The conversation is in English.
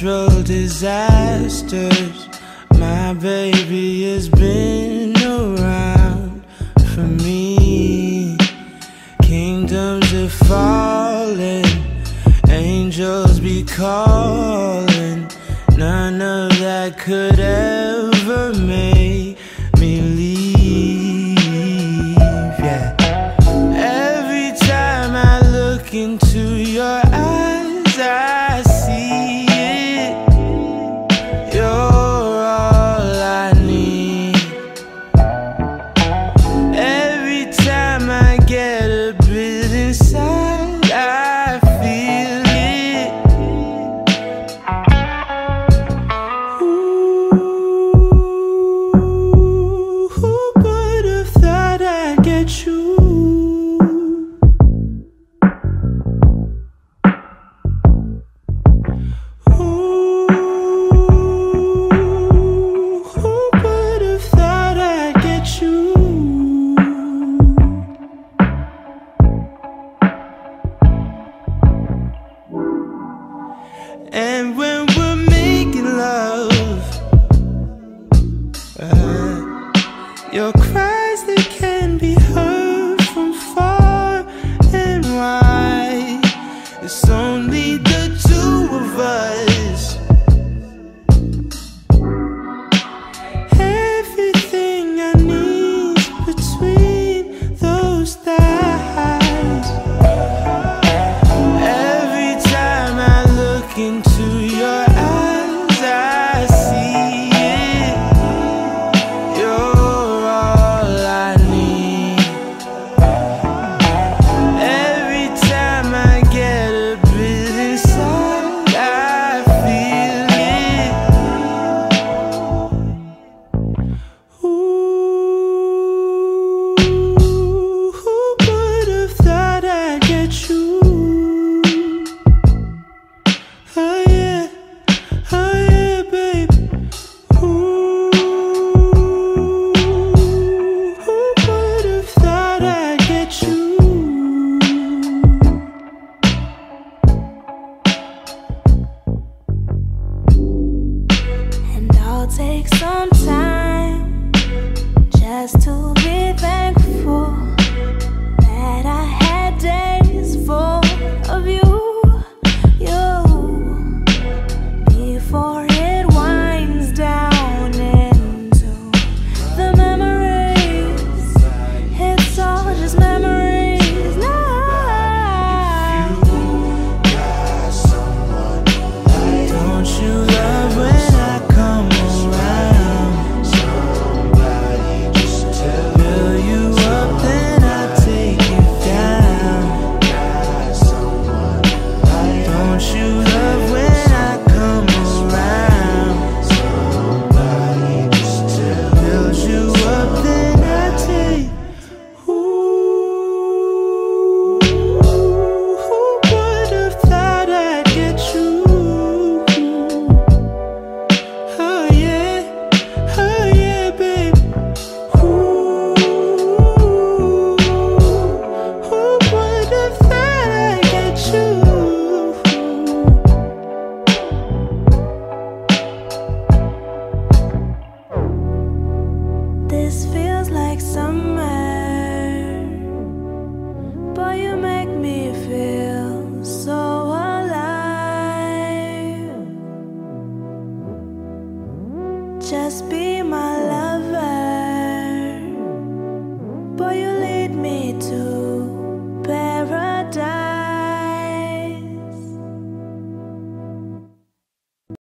disasters. My baby has been around for me. Kingdoms are falling, angels be calling. None of that could ever make And when take some time just to be thankful. This feels like summer, but you make me feel so alive. Just be